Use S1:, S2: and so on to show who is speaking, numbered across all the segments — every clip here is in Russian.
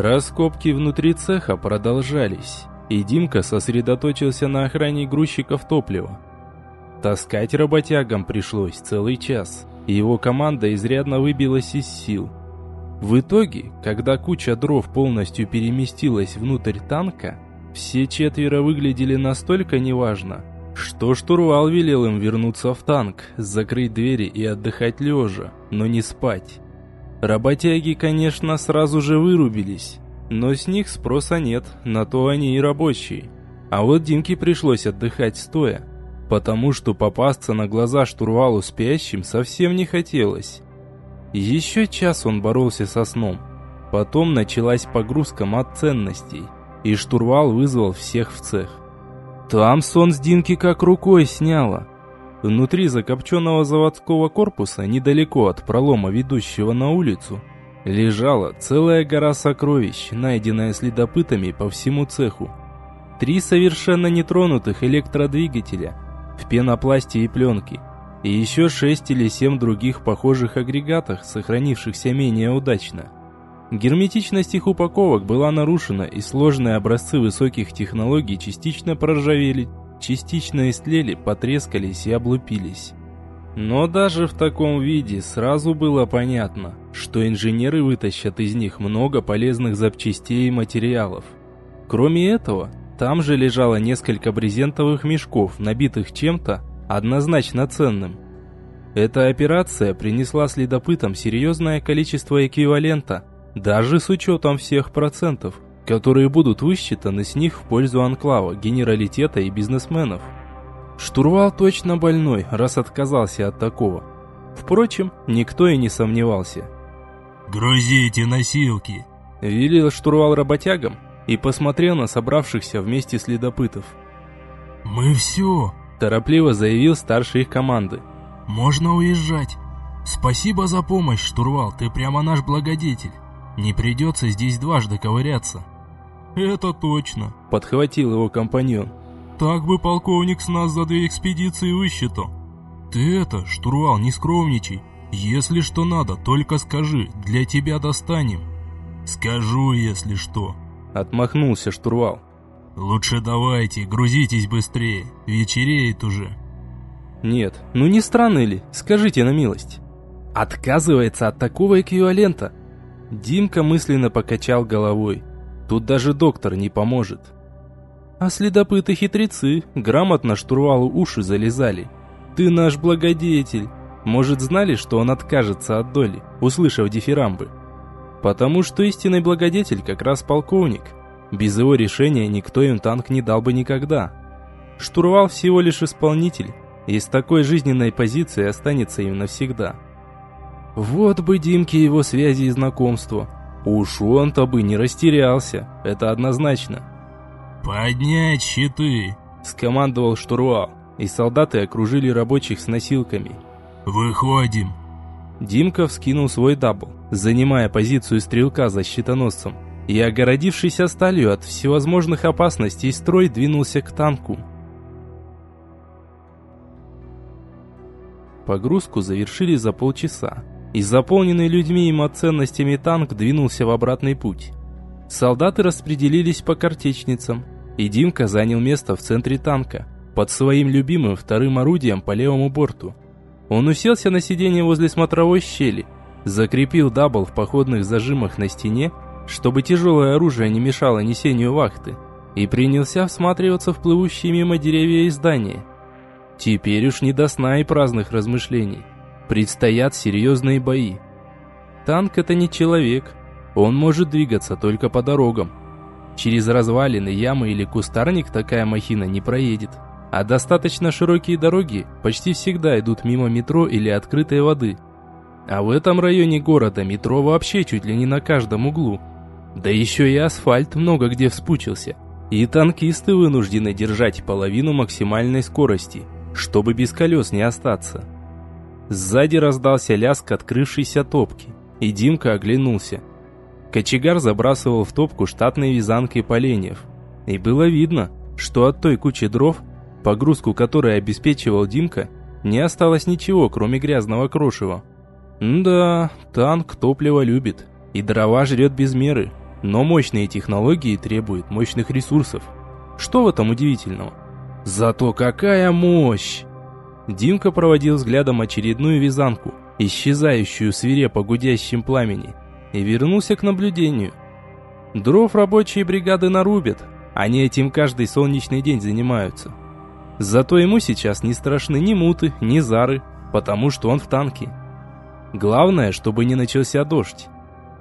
S1: Раскопки внутри цеха продолжались, и Димка сосредоточился на охране грузчиков топлива. Таскать работягам пришлось целый час, и его команда изрядно выбилась из сил. В итоге, когда куча дров полностью переместилась внутрь танка, все четверо выглядели настолько неважно, что штурвал велел им вернуться в танк, закрыть двери и отдыхать лежа, но не спать. Работяги, конечно, сразу же вырубились, но с них спроса нет, на то они и рабочие. А вот Димке пришлось отдыхать стоя, потому что попасться на глаза штурвалу спящим совсем не хотелось. Еще час он боролся со сном. Потом началась погрузка мат ценностей, и штурвал вызвал всех в цех. Там сон с Димки как рукой сняло. Внутри закопченного заводского корпуса, недалеко от пролома, ведущего на улицу, лежала целая гора сокровищ, найденная следопытами по всему цеху. Три совершенно нетронутых электродвигателя в пенопласте и пленке, и еще шесть или семь других похожих агрегатах, сохранившихся менее удачно. Герметичность их упаковок была нарушена, и сложные образцы высоких технологий частично проржавели, частично истлели, потрескались и облупились. Но даже в таком виде сразу было понятно, что инженеры вытащат из них много полезных запчастей и материалов. Кроме этого, там же лежало несколько брезентовых мешков, набитых чем-то однозначно ценным. Эта операция принесла следопытам серьезное количество эквивалента, даже с учетом всех процентов, которые будут высчитаны с них в пользу анклава, генералитета и бизнесменов. Штурвал точно больной, раз отказался от такого. Впрочем, никто и не сомневался.
S2: «Грузите носилки!»
S1: Велел штурвал работягам и посмотрел на собравшихся вместе следопытов.
S2: «Мы все!»
S1: Торопливо заявил старший их команды.
S2: «Можно уезжать. Спасибо за помощь, штурвал, ты прямо наш благодетель. Не придется здесь дважды ковыряться».
S1: «Это точно», — подхватил его компаньон.
S2: «Так бы полковник с нас за две экспедиции высчитал. Ты это, штурвал, не скромничай. Если что надо, только скажи, для тебя достанем». «Скажу, если что», —
S1: отмахнулся штурвал.
S2: «Лучше давайте, грузитесь быстрее, вечереет уже».
S1: «Нет, ну не странно ли, скажите на милость?» «Отказывается от такого эквивалента?» Димка мысленно покачал головой. Тут даже доктор не поможет. А следопыты-хитрецы грамотно штурвалу уши залезали. Ты наш благодетель. Может, знали, что он откажется от доли, услышав дифирамбы? Потому что истинный благодетель как раз полковник. Без его решения никто им танк не дал бы никогда. Штурвал всего лишь исполнитель, и с такой жизненной позицией останется им навсегда. Вот бы Димке его связи и знакомства. Уж он-то бы не растерялся, это однозначно.
S2: «Поднять щиты!»
S1: – скомандовал штурвал, и солдаты окружили рабочих с носилками.
S2: «Выходим!»
S1: Димка вскинул свой дабл, занимая позицию стрелка за щитоносцем, и, огородившийся сталью от всевозможных опасностей, строй двинулся к танку. Погрузку завершили за полчаса, и заполненный людьми и ценностями танк двинулся в обратный путь. Солдаты распределились по картечницам, и Димка занял место в центре танка, под своим любимым вторым орудием по левому борту. Он уселся на сиденье возле смотровой щели, закрепил дабл в походных зажимах на стене, чтобы тяжелое оружие не мешало несению вахты, и принялся всматриваться в плывущие мимо деревья и здания. Теперь уж не до сна и праздных размышлений. Предстоят серьезные бои. Танк это не человек. Он может двигаться только по дорогам. Через развалины, ямы или кустарник такая махина не проедет. А достаточно широкие дороги почти всегда идут мимо метро или открытой воды. А в этом районе города метро вообще чуть ли не на каждом углу. Да еще и асфальт много где вспучился. И танкисты вынуждены держать половину максимальной скорости, чтобы без колес не остаться. Сзади раздался лязг открывшейся топки, и Димка оглянулся. Кочегар забрасывал в топку штатной вязанкой поленьев. И было видно, что от той кучи дров, погрузку которой обеспечивал Димка, не осталось ничего, кроме грязного крошева. да, танк топливо любит, и дрова жрет без меры. Но мощные технологии требуют мощных ресурсов. Что в этом удивительного? Зато какая мощь! Димка проводил взглядом очередную вязанку, исчезающую свирепо гудящем пламени, и вернулся к наблюдению. Дров рабочие бригады нарубят, они этим каждый солнечный день занимаются. Зато ему сейчас не страшны ни муты, ни зары, потому что он в танке. Главное, чтобы не начался дождь.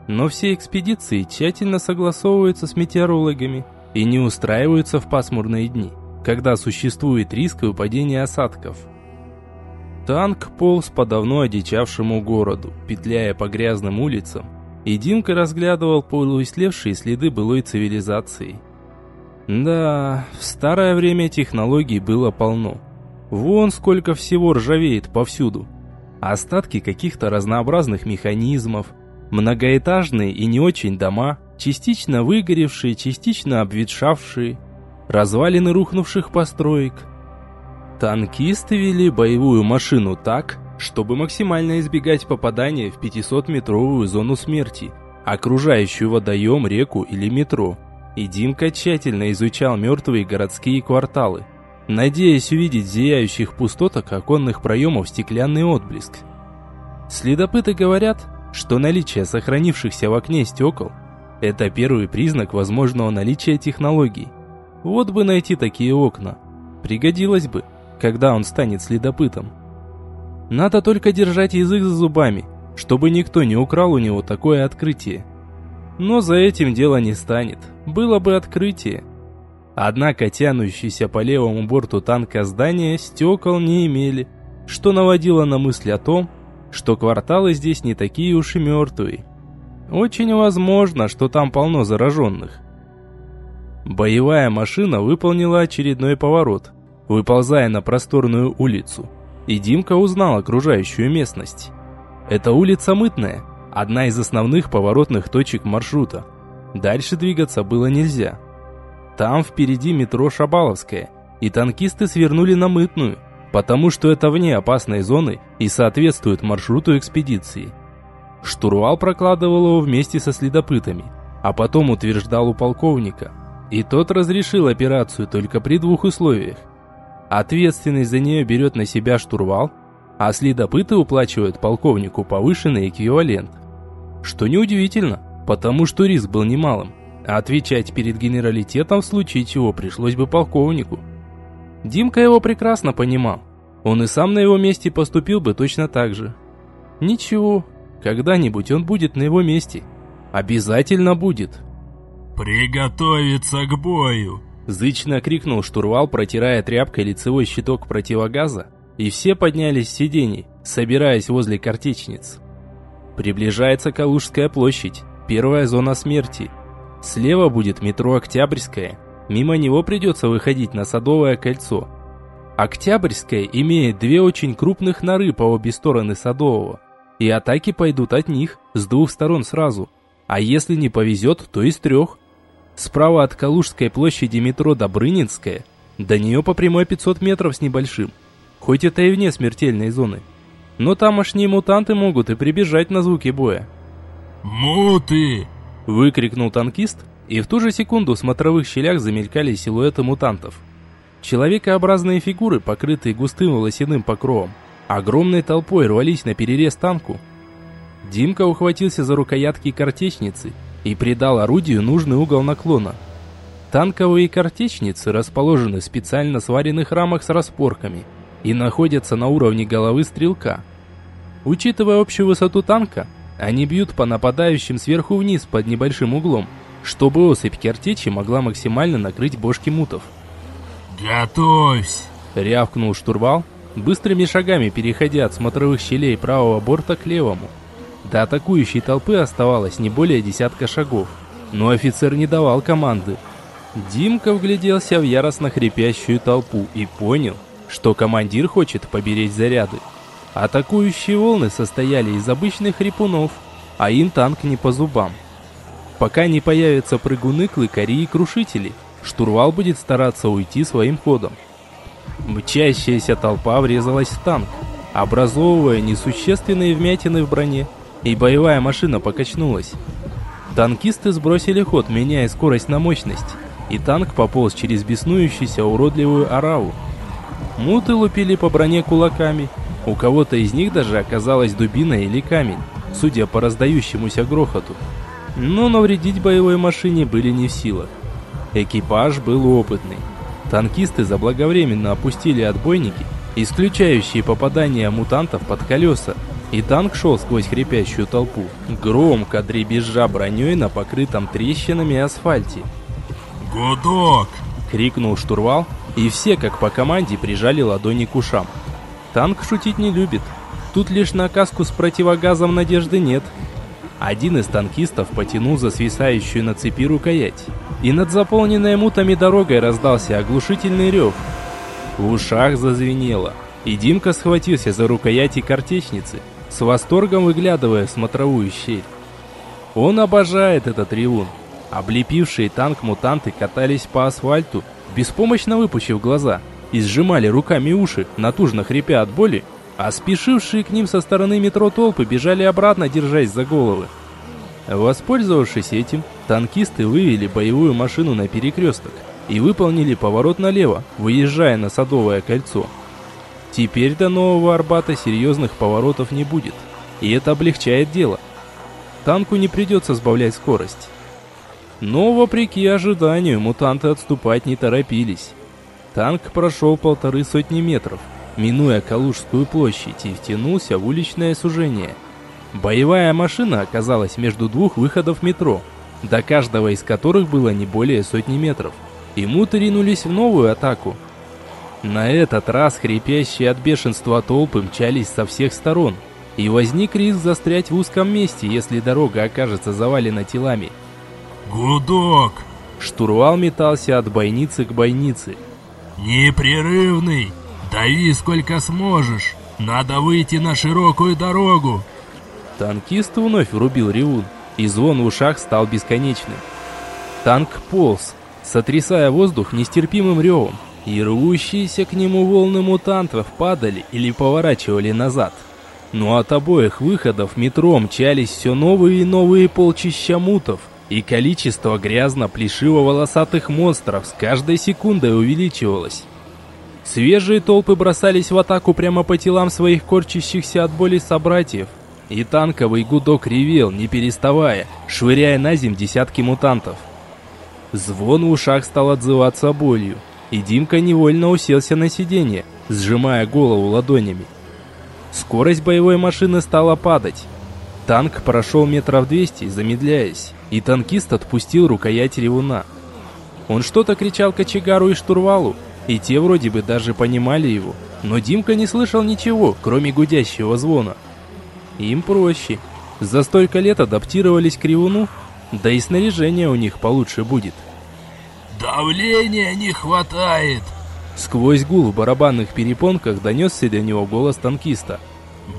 S1: Но все экспедиции тщательно согласовываются с метеорологами и не устраиваются в пасмурные дни, когда существует риск выпадения осадков. Танк полз по давно одичавшему городу, петляя по грязным улицам, и Димка разглядывал полуислевшие следы былой цивилизации. Да, в старое время технологий было полно. Вон сколько всего ржавеет повсюду. Остатки каких-то разнообразных механизмов, многоэтажные и не очень дома, частично выгоревшие, частично обветшавшие, развалины рухнувших построек. Танкисты вели боевую машину так, чтобы максимально избегать попадания в 500-метровую зону смерти, окружающую водоем, реку или метро. И Димка тщательно изучал мертвые городские кварталы – надеясь увидеть зияющих пустотах оконных проемов стеклянный отблеск. Следопыты говорят, что наличие сохранившихся в окне стекол – это первый признак возможного наличия технологий. Вот бы найти такие окна. Пригодилось бы, когда он станет следопытом. Надо только держать язык за зубами, чтобы никто не украл у него такое открытие. Но за этим дело не станет. Было бы открытие – Однако тянущиеся по левому борту танка здания стекол не имели, что наводило на мысль о том, что кварталы здесь не такие уж и мертвые. Очень возможно, что там полно зараженных. Боевая машина выполнила очередной поворот, выползая на просторную улицу, и Димка узнал окружающую местность. Это улица Мытная, одна из основных поворотных точек маршрута. Дальше двигаться было нельзя. Там впереди метро Шабаловская, и танкисты свернули на Мытную, потому что это вне опасной зоны и соответствует маршруту экспедиции. Штурвал прокладывал его вместе со следопытами, а потом утверждал у полковника. И тот разрешил операцию только при двух условиях. Ответственность за нее берет на себя штурвал, а следопыты уплачивают полковнику повышенный эквивалент. Что неудивительно, потому что риск был немалым. Отвечать перед генералитетом в случае чего пришлось бы полковнику. Димка его прекрасно понимал. Он и сам на его месте поступил бы точно так же. Ничего, когда-нибудь он будет на его месте. Обязательно будет.
S2: «Приготовиться к бою!»
S1: Зычно крикнул штурвал, протирая тряпкой лицевой щиток противогаза, и все поднялись с сидений, собираясь возле картечниц. Приближается Калужская площадь, первая зона смерти – Слева будет метро Октябрьское. Мимо него придется выходить на Садовое кольцо. Октябрьское имеет две очень крупных норы по обе стороны Садового. И атаки пойдут от них, с двух сторон сразу. А если не повезет, то из трех. Справа от Калужской площади метро Добрынинская. До нее по прямой 500 метров с небольшим. Хоть это и вне смертельной зоны. Но тамошние мутанты могут и прибежать на звуки боя.
S2: «Муты!»
S1: Выкрикнул танкист, и в ту же секунду в смотровых щелях замелькали силуэты мутантов. Человекообразные фигуры, покрытые густым волосяным покровом, огромной толпой рвались на перерез танку. Димка ухватился за рукоятки картечницы и придал орудию нужный угол наклона. Танковые картечницы расположены в специально сваренных рамах с распорками и находятся на уровне головы стрелка. Учитывая общую высоту танка, они бьют по нападающим сверху вниз под небольшим углом, чтобы осыпь картечи могла максимально накрыть бошки мутов.
S2: «Готовься!»
S1: — рявкнул штурвал, быстрыми шагами переходя от смотровых щелей правого борта к левому. До атакующей толпы оставалось не более десятка шагов, но офицер не давал команды. Димка вгляделся в яростно хрипящую толпу и понял, что командир хочет поберечь заряды. Атакующие волны состояли из обычных хрипунов, а им танк не по зубам. Пока не появятся прыгуны, клыкари и крушители, штурвал будет стараться уйти своим ходом. Мчащаяся толпа врезалась в танк, образовывая несущественные вмятины в броне, и боевая машина покачнулась. Танкисты сбросили ход, меняя скорость на мощность, и танк пополз через беснующуюся уродливую ораву. Муты лупили по броне кулаками, у кого-то из них даже оказалась дубина или камень, судя по раздающемуся грохоту. Но навредить боевой машине были не в силах. Экипаж был опытный. Танкисты заблаговременно опустили отбойники, исключающие попадание мутантов под колеса, и танк шел сквозь хрипящую толпу, громко дребезжа броней на покрытом трещинами асфальте.
S2: «Гудок!»
S1: — крикнул штурвал, и все, как по команде, прижали ладони к ушам. Танк шутить не любит. Тут лишь на каску с противогазом надежды нет. Один из танкистов потянул за свисающую на цепи рукоять, и над заполненной мутами дорогой раздался оглушительный рев. В ушах зазвенело, и Димка схватился за рукояти картечницы, с восторгом выглядывая в смотровую щель. Он обожает этот ревун. Облепившие танк мутанты катались по асфальту, беспомощно выпучив глаза, и сжимали руками уши, натужно хрипя от боли, а спешившие к ним со стороны метро толпы бежали обратно, держась за головы. Воспользовавшись этим, танкисты вывели боевую машину на перекресток и выполнили поворот налево, выезжая на Садовое кольцо. Теперь до Нового Арбата серьезных поворотов не будет, и это облегчает дело. Танку не придется сбавлять скорость. Но, вопреки ожиданию, мутанты отступать не торопились. Танк прошел полторы сотни метров, минуя Калужскую площадь и втянулся в уличное сужение. Боевая машина оказалась между двух выходов метро, до каждого из которых было не более сотни метров, и муты ринулись в новую атаку. На этот раз хрипящие от бешенства толпы мчались со всех сторон, и возник риск застрять в узком месте, если дорога окажется завалена телами.
S2: «Гудок!»
S1: Штурвал метался от бойницы к бойнице.
S2: «Непрерывный! Дави сколько сможешь! Надо выйти на широкую дорогу!»
S1: Танкист вновь врубил ревун, и звон в ушах стал бесконечным. Танк полз, сотрясая воздух нестерпимым ревом, и рвущиеся к нему волны мутантов падали или поворачивали назад. Но от обоих выходов метро мчались все новые и новые полчища мутов – и количество грязно-плешиво-волосатых монстров с каждой секундой увеличивалось. Свежие толпы бросались в атаку прямо по телам своих корчащихся от боли собратьев, и танковый гудок ревел, не переставая, швыряя на земь десятки мутантов. Звон в ушах стал отзываться болью, и Димка невольно уселся на сиденье, сжимая голову ладонями. Скорость боевой машины стала падать. Танк прошел метров двести, замедляясь и танкист отпустил рукоять ревуна. Он что-то кричал кочегару и штурвалу, и те вроде бы даже понимали его, но Димка не слышал ничего, кроме гудящего звона. Им проще. За столько лет адаптировались к ревуну, да и снаряжение у них получше будет.
S2: «Давления не хватает!»
S1: Сквозь гул в барабанных перепонках донесся до него голос танкиста.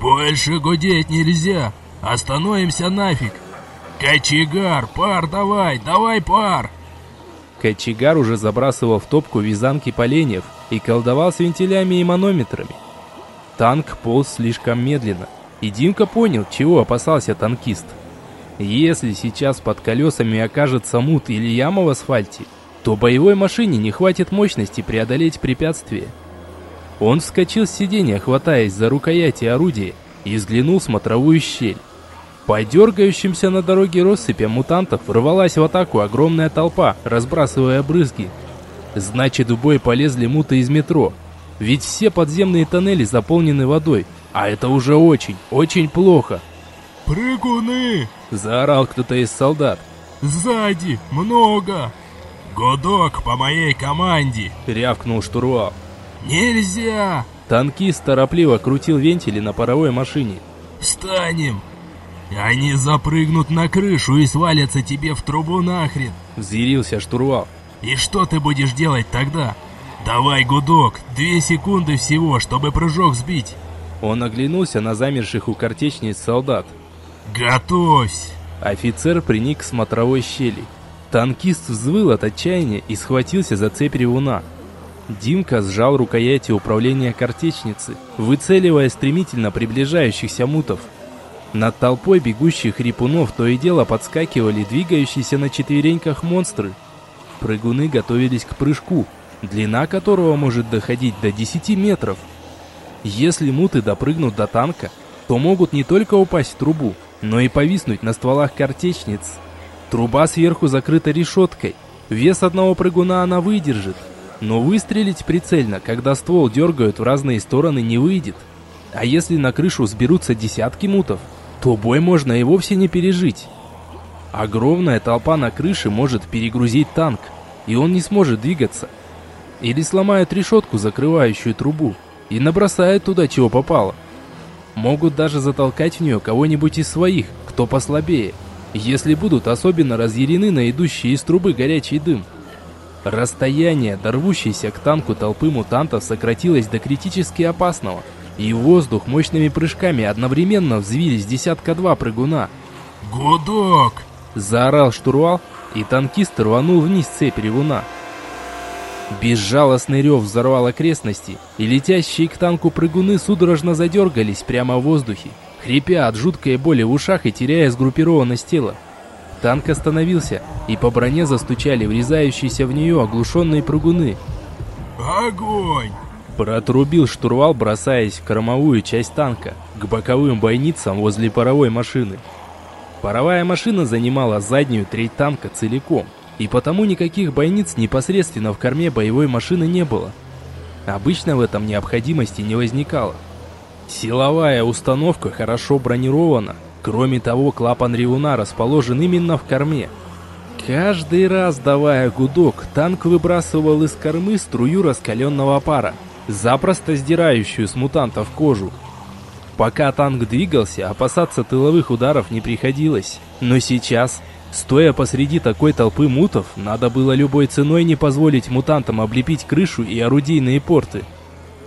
S2: «Больше гудеть нельзя! Остановимся нафиг! «Кочегар, пар давай, давай пар!»
S1: Кочегар уже забрасывал в топку вязанки поленьев и колдовал с вентилями и манометрами. Танк полз слишком медленно, и Димка понял, чего опасался танкист. Если сейчас под колесами окажется мут или яма в асфальте, то боевой машине не хватит мощности преодолеть препятствие. Он вскочил с сиденья, хватаясь за рукояти орудия, и взглянул в смотровую щель. По дергающимся на дороге россыпям мутантов рвалась в атаку огромная толпа, разбрасывая брызги. Значит, в бой полезли муты из метро. Ведь все подземные тоннели заполнены водой, а это уже очень, очень плохо.
S2: «Прыгуны!»
S1: – заорал кто-то из солдат.
S2: «Сзади! Много!» «Гудок по моей команде!»
S1: – рявкнул штурвал.
S2: «Нельзя!»
S1: Танкист торопливо крутил вентили на паровой машине.
S2: «Встанем! «Они запрыгнут на крышу и свалятся тебе в трубу нахрен!»
S1: Взъярился штурвал.
S2: «И что ты будешь делать тогда? Давай, гудок, две секунды всего, чтобы прыжок сбить!»
S1: Он оглянулся на замерших у картечниц солдат.
S2: «Готовься!»
S1: Офицер приник к смотровой щели. Танкист взвыл от отчаяния и схватился за цепь ревуна. Димка сжал рукояти управления картечницы, выцеливая стремительно приближающихся мутов. Над толпой бегущих репунов то и дело подскакивали двигающиеся на четвереньках монстры. Прыгуны готовились к прыжку, длина которого может доходить до 10 метров. Если муты допрыгнут до танка, то могут не только упасть в трубу, но и повиснуть на стволах картечниц. Труба сверху закрыта решеткой. Вес одного прыгуна она выдержит. Но выстрелить прицельно, когда ствол дергают в разные стороны, не выйдет. А если на крышу сберутся десятки мутов, то бой можно и вовсе не пережить. Огромная толпа на крыше может перегрузить танк, и он не сможет двигаться. Или сломают решетку, закрывающую трубу, и набросают туда чего попало. Могут даже затолкать в нее кого-нибудь из своих, кто послабее, если будут особенно разъярены на идущий из трубы горячий дым. Расстояние, дорвущейся к танку толпы мутантов, сократилось до критически опасного, и в воздух мощными прыжками одновременно взвились десятка-два прыгуна.
S2: «Гудок!»
S1: – заорал штурвал, и танкист рванул вниз цепь ревуна. Безжалостный рев взорвал окрестности, и летящие к танку прыгуны судорожно задергались прямо в воздухе, хрипя от жуткой боли в ушах и теряя сгруппированность тела. Танк остановился, и по броне застучали врезающиеся в нее оглушенные прыгуны.
S2: «Огонь!»
S1: Протрубил штурвал, бросаясь в кормовую часть танка, к боковым бойницам возле паровой машины. Паровая машина занимала заднюю треть танка целиком, и потому никаких бойниц непосредственно в корме боевой машины не было. Обычно в этом необходимости не возникало. Силовая установка хорошо бронирована, кроме того клапан ревуна расположен именно в корме. Каждый раз давая гудок, танк выбрасывал из кормы струю раскаленного пара, запросто сдирающую с мутантов кожу. Пока танк двигался, опасаться тыловых ударов не приходилось. Но сейчас, стоя посреди такой толпы мутов, надо было любой ценой не позволить мутантам облепить крышу и орудийные порты.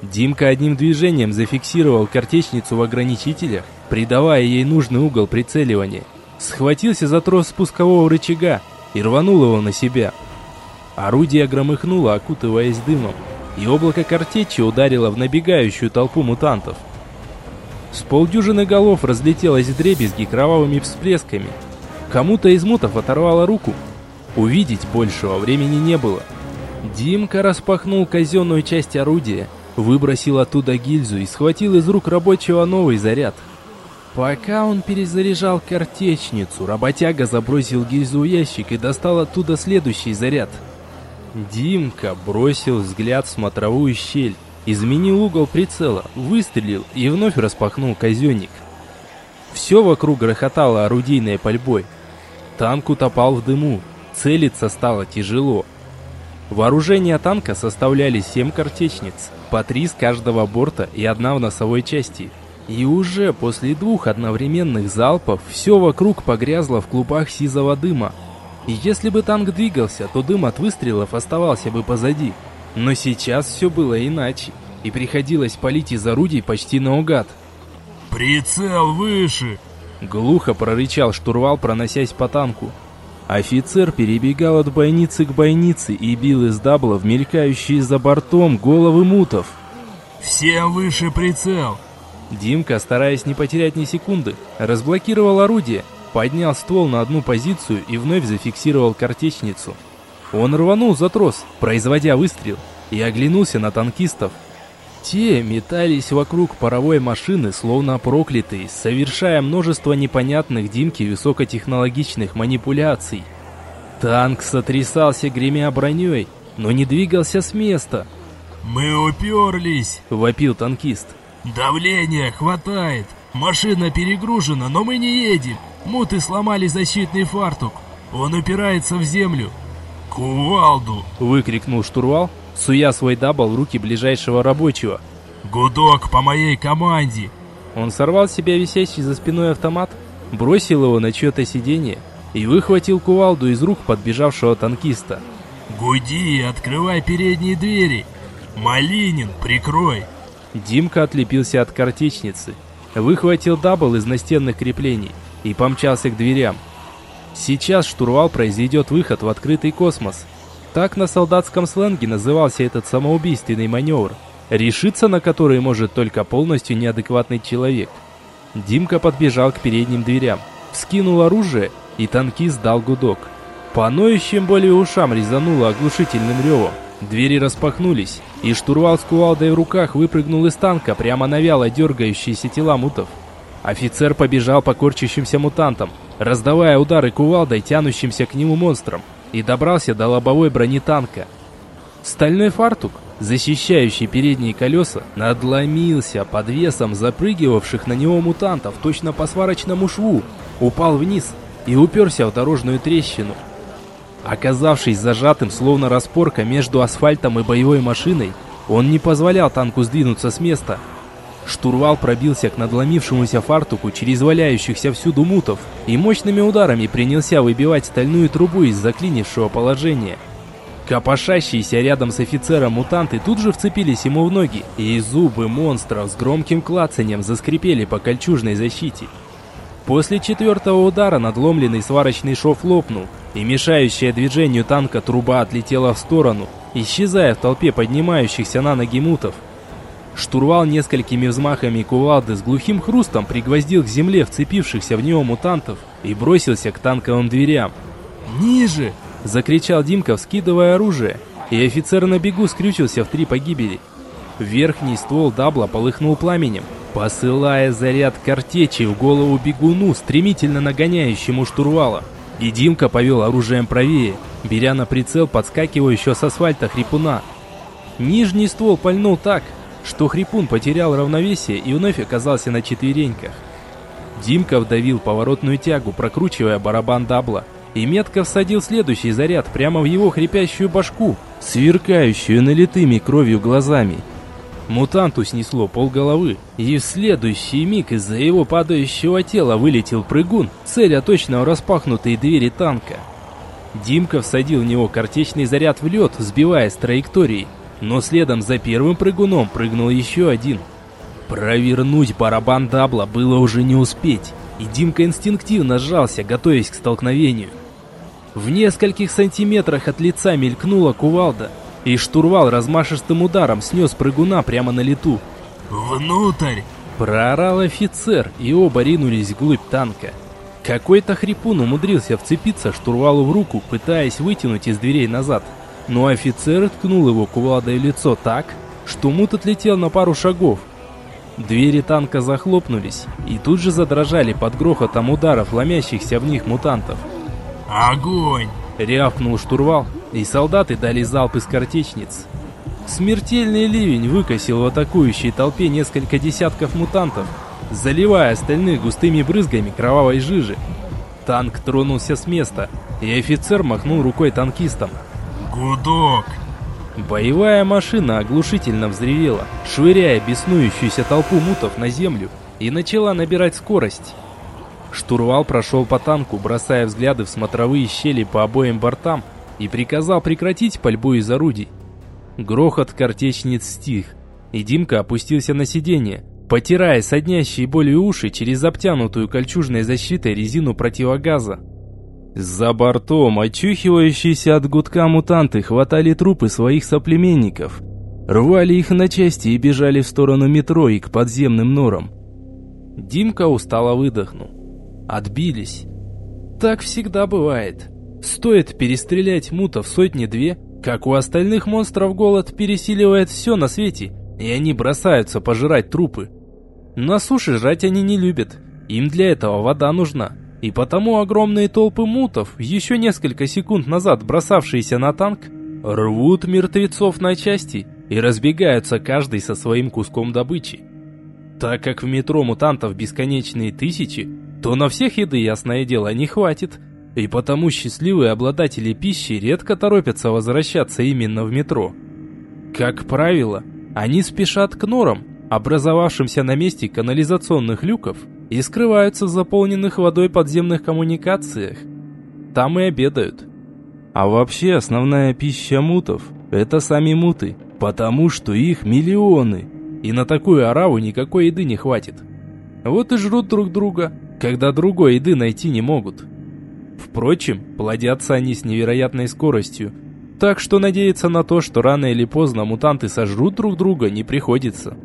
S1: Димка одним движением зафиксировал картечницу в ограничителях, придавая ей нужный угол прицеливания. Схватился за трос спускового рычага и рванул его на себя. Орудие громыхнуло, окутываясь дымом, и облако картечи ударило в набегающую толпу мутантов. С полдюжины голов разлетелось в дребезги кровавыми всплесками. Кому-то из мутов оторвало руку. Увидеть большего времени не было. Димка распахнул казенную часть орудия, выбросил оттуда гильзу и схватил из рук рабочего новый заряд. Пока он перезаряжал картечницу, работяга забросил гильзу в ящик и достал оттуда следующий заряд. Димка бросил взгляд в смотровую щель, изменил угол прицела, выстрелил и вновь распахнул казенник. Все вокруг грохотало орудийной пальбой. Танк утопал в дыму, целиться стало тяжело. Вооружение танка составляли 7 картечниц, по 3 с каждого борта и одна в носовой части. И уже после двух одновременных залпов все вокруг погрязло в клубах сизого дыма. И если бы танк двигался, то дым от выстрелов оставался бы позади. Но сейчас все было иначе, и приходилось палить из орудий почти наугад.
S2: «Прицел выше!»
S1: Глухо прорычал штурвал, проносясь по танку. Офицер перебегал от бойницы к бойнице и бил из дабла в мелькающие за бортом головы мутов.
S2: «Всем выше прицел!»
S1: Димка, стараясь не потерять ни секунды, разблокировал орудие, поднял ствол на одну позицию и вновь зафиксировал картечницу. Он рванул за трос, производя выстрел, и оглянулся на танкистов. Те метались вокруг паровой машины, словно проклятые, совершая множество непонятных Димке высокотехнологичных манипуляций. Танк сотрясался, гремя броней, но не двигался с места.
S2: «Мы уперлись!»
S1: — вопил танкист.
S2: «Давления хватает! Машина перегружена, но мы не едем! Муты сломали защитный фартук! Он упирается в землю! Кувалду!»
S1: — выкрикнул штурвал, суя свой дабл в руки ближайшего рабочего.
S2: «Гудок по моей команде!»
S1: Он сорвал с себя висящий за спиной автомат, бросил его на чье-то сиденье и выхватил кувалду из рук подбежавшего танкиста.
S2: «Гуди, открывай передние двери! Малинин, прикрой!»
S1: Димка отлепился от картечницы, выхватил дабл из настенных креплений и помчался к дверям. Сейчас штурвал произведет выход в открытый космос. Так на солдатском сленге назывался этот самоубийственный маневр, решиться на который может только полностью неадекватный человек. Димка подбежал к передним дверям, вскинул оружие, и танкист дал гудок. По ноющим более ушам резануло оглушительным ревом. Двери распахнулись, и штурвал с кувалдой в руках выпрыгнул из танка прямо на вяло дергающиеся тела мутов. Офицер побежал по корчащимся мутантам, раздавая удары кувалдой тянущимся к нему монстрам, и добрался до лобовой брони танка. Стальной фартук, защищающий передние колеса, надломился под весом запрыгивавших на него мутантов точно по сварочному шву, упал вниз и уперся в дорожную трещину. Оказавшись зажатым, словно распорка между асфальтом и боевой машиной, он не позволял танку сдвинуться с места. Штурвал пробился к надломившемуся фартуку через валяющихся всюду мутов и мощными ударами принялся выбивать стальную трубу из заклинившего положения. Копошащиеся рядом с офицером мутанты тут же вцепились ему в ноги, и зубы монстров с громким клацанием заскрипели по кольчужной защите. После четвертого удара надломленный сварочный шов лопнул, и мешающая движению танка труба отлетела в сторону, исчезая в толпе поднимающихся на ноги мутов. Штурвал несколькими взмахами кувалды с глухим хрустом пригвоздил к земле вцепившихся в него мутантов и бросился к танковым дверям.
S2: «Ниже!»
S1: – закричал Димка, вскидывая оружие, и офицер на бегу скрючился в три погибели. Верхний ствол дабла полыхнул пламенем, посылая заряд картечи в голову бегуну, стремительно нагоняющему штурвала. И Димка повел оружием правее, беря на прицел подскакивающего с асфальта хрипуна. Нижний ствол пальнул так, что хрипун потерял равновесие и вновь оказался на четвереньках. Димка вдавил поворотную тягу, прокручивая барабан дабла, и метко всадил следующий заряд прямо в его хрипящую башку, сверкающую налитыми кровью глазами. Мутанту снесло полголовы, и в следующий миг из-за его падающего тела вылетел прыгун, целя точно в распахнутые двери танка. Димка всадил в него картечный заряд в лед, сбивая с траектории, но следом за первым прыгуном прыгнул еще один. Провернуть барабан дабла было уже не успеть, и Димка инстинктивно сжался, готовясь к столкновению. В нескольких сантиметрах от лица мелькнула кувалда – и штурвал размашистым ударом снес прыгуна прямо на лету.
S2: «Внутрь!»
S1: Проорал офицер, и оба ринулись вглубь танка. Какой-то хрипун умудрился вцепиться штурвалу в руку, пытаясь вытянуть из дверей назад. Но офицер ткнул его кувалдой в лицо так, что мут отлетел на пару шагов. Двери танка захлопнулись, и тут же задрожали под грохотом ударов ломящихся в них мутантов.
S2: «Огонь!»
S1: — рявкнул штурвал, и солдаты дали залп из картечниц. Смертельный ливень выкосил в атакующей толпе несколько десятков мутантов, заливая остальных густыми брызгами кровавой жижи. Танк тронулся с места, и офицер махнул рукой танкистам.
S2: «Гудок!»
S1: Боевая машина оглушительно взревела, швыряя беснующуюся толпу мутов на землю, и начала набирать скорость. Штурвал прошел по танку, бросая взгляды в смотровые щели по обоим бортам, и приказал прекратить пальбу из орудий. Грохот картечниц стих, и Димка опустился на сиденье, потирая соднящие болью уши через обтянутую кольчужной защитой резину противогаза. За бортом очухивающиеся от гудка мутанты хватали трупы своих соплеменников, рвали их на части и бежали в сторону метро и к подземным норам. Димка устало выдохнул. Отбились. Так всегда бывает. Стоит перестрелять мутов сотни-две, как у остальных монстров голод пересиливает все на свете, и они бросаются пожирать трупы. На суше жрать они не любят, им для этого вода нужна. И потому огромные толпы мутов, еще несколько секунд назад бросавшиеся на танк, рвут мертвецов на части и разбегаются каждый со своим куском добычи. Так как в метро мутантов бесконечные тысячи, то на всех еды, ясное дело, не хватит – и потому счастливые обладатели пищи редко торопятся возвращаться именно в метро. Как правило, они спешат к норам, образовавшимся на месте канализационных люков, и скрываются в заполненных водой подземных коммуникациях. Там и обедают. А вообще основная пища мутов – это сами муты, потому что их миллионы, и на такую ораву никакой еды не хватит. Вот и жрут друг друга, когда другой еды найти не могут. Впрочем, плодятся они с невероятной скоростью, так что надеяться на то, что рано или поздно мутанты сожрут друг друга, не приходится.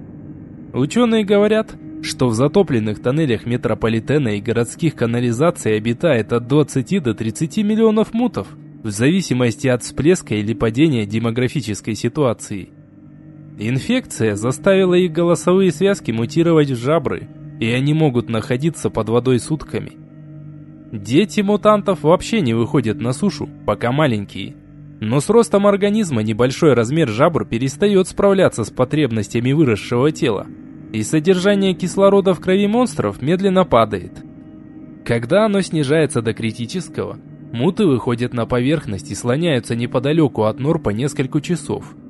S1: Ученые говорят, что в затопленных тоннелях метрополитена и городских канализаций обитает от 20 до 30 миллионов мутов, в зависимости от всплеска или падения демографической ситуации. Инфекция заставила их голосовые связки мутировать в жабры, и они могут находиться под водой сутками. Дети мутантов вообще не выходят на сушу, пока маленькие. Но с ростом организма небольшой размер жабр перестает справляться с потребностями выросшего тела, и содержание кислорода в крови монстров медленно падает. Когда оно снижается до критического, муты выходят на поверхность и слоняются неподалеку от нор по несколько часов –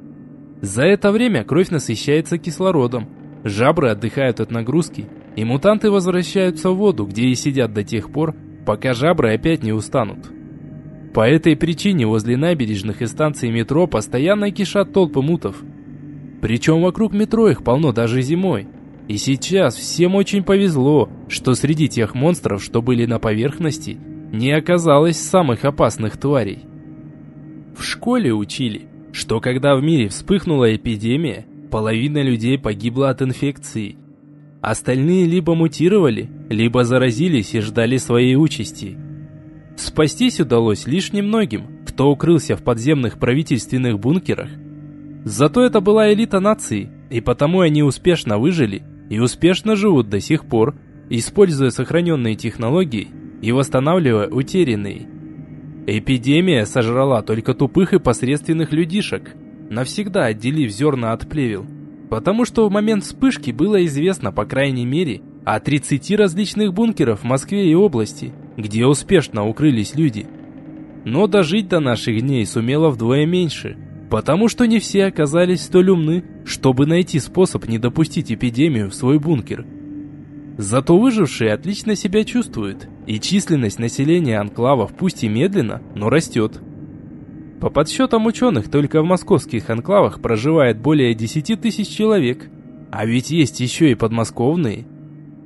S1: за это время кровь насыщается кислородом, жабры отдыхают от нагрузки, и мутанты возвращаются в воду, где и сидят до тех пор, пока жабры опять не устанут. По этой причине возле набережных и станций метро постоянно кишат толпы мутов. Причем вокруг метро их полно даже зимой. И сейчас всем очень повезло, что среди тех монстров, что были на поверхности, не оказалось самых опасных тварей. В школе учили – что когда в мире вспыхнула эпидемия, половина людей погибла от инфекции. Остальные либо мутировали, либо заразились и ждали своей участи. Спастись удалось лишь немногим, кто укрылся в подземных правительственных бункерах. Зато это была элита нации, и потому они успешно выжили и успешно живут до сих пор, используя сохраненные технологии и восстанавливая утерянные. Эпидемия сожрала только тупых и посредственных людишек, навсегда отделив зерна от плевел. Потому что в момент вспышки было известно, по крайней мере, о 30 различных бункеров в Москве и области, где успешно укрылись люди. Но дожить до наших дней сумело вдвое меньше, потому что не все оказались столь умны, чтобы найти способ не допустить эпидемию в свой бункер – Зато выжившие отлично себя чувствуют, и численность населения анклавов пусть и медленно, но растет. По подсчетам ученых, только в московских анклавах проживает более 10 тысяч человек, а ведь есть еще и подмосковные.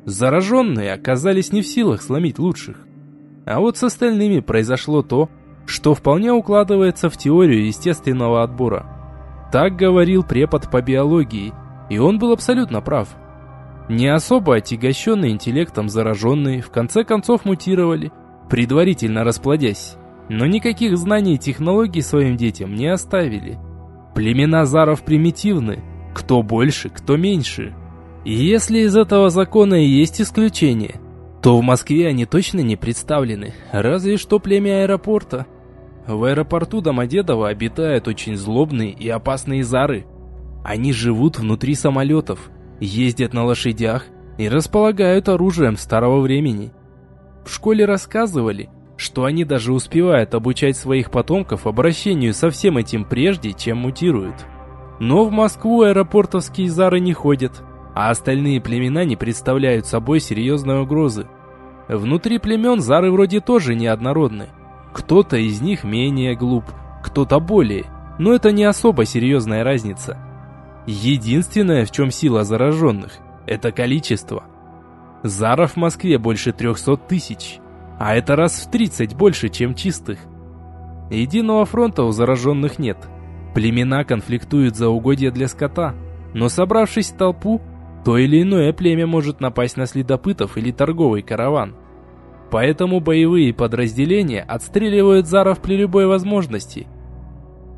S1: Зараженные оказались не в силах сломить лучших. А вот с остальными произошло то, что вполне укладывается в теорию естественного отбора. Так говорил препод по биологии, и он был абсолютно прав. Не особо отягощенные интеллектом зараженные в конце концов мутировали, предварительно расплодясь. Но никаких знаний и технологий своим детям не оставили. Племена заров примитивны, кто больше, кто меньше. И если из этого закона и есть исключение, то в Москве они точно не представлены, разве что племя аэропорта. В аэропорту Домодедово обитают очень злобные и опасные зары. Они живут внутри самолетов, ездят на лошадях и располагают оружием старого времени. В школе рассказывали, что они даже успевают обучать своих потомков обращению со всем этим прежде, чем мутируют. Но в Москву аэропортовские зары не ходят, а остальные племена не представляют собой серьезной угрозы. Внутри племен зары вроде тоже неоднородны. Кто-то из них менее глуп, кто-то более, но это не особо серьезная разница – Единственное, в чем сила зараженных, это количество. Заров в Москве больше 300 тысяч, а это раз в 30 больше, чем чистых. Единого фронта у зараженных нет. Племена конфликтуют за угодья для скота, но собравшись в толпу, то или иное племя может напасть на следопытов или торговый караван. Поэтому боевые подразделения отстреливают заров при любой возможности.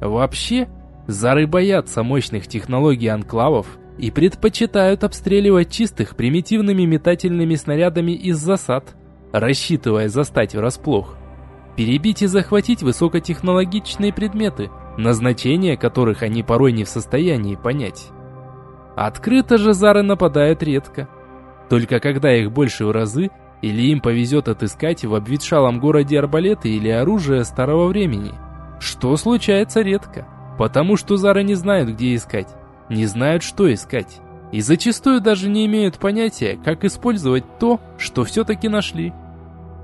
S1: Вообще, Зары боятся мощных технологий анклавов и предпочитают обстреливать чистых примитивными метательными снарядами из засад, рассчитывая застать врасплох. Перебить и захватить высокотехнологичные предметы, назначение которых они порой не в состоянии понять. Открыто же зары нападают редко. Только когда их больше в разы, или им повезет отыскать в обветшалом городе арбалеты или оружие старого времени, что случается редко. Потому что Зары не знают, где искать, не знают, что искать. И зачастую даже не имеют понятия, как использовать то, что все-таки нашли.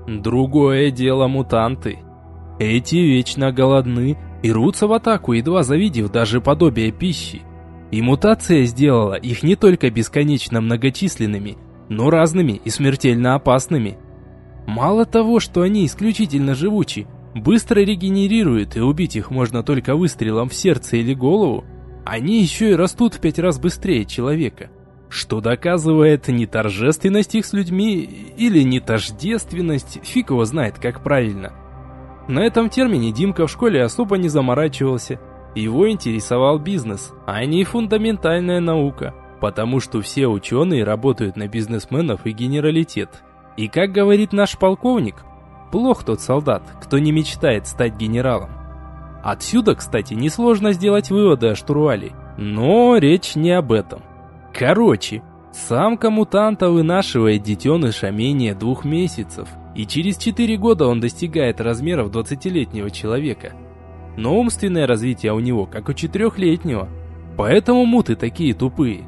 S1: Другое дело мутанты. Эти вечно голодны и рвутся в атаку, едва завидев даже подобие пищи. И мутация сделала их не только бесконечно многочисленными, но разными и смертельно опасными. Мало того, что они исключительно живучи, быстро регенерируют, и убить их можно только выстрелом в сердце или голову, они еще и растут в пять раз быстрее человека. что доказывает не торжественность их с людьми или не тождественность, фиг его знает, как правильно. На этом термине Димка в школе особо не заморачивался. Его интересовал бизнес, а не фундаментальная наука, потому что все ученые работают на бизнесменов и генералитет. И как говорит наш полковник, плох тот солдат, кто не мечтает стать генералом. Отсюда, кстати, несложно сделать выводы о штурвале, но речь не об этом. Короче, самка мутанта вынашивает детеныша менее двух месяцев, и через четыре года он достигает размеров 20-летнего человека. Но умственное развитие у него как у четырехлетнего, поэтому муты такие тупые.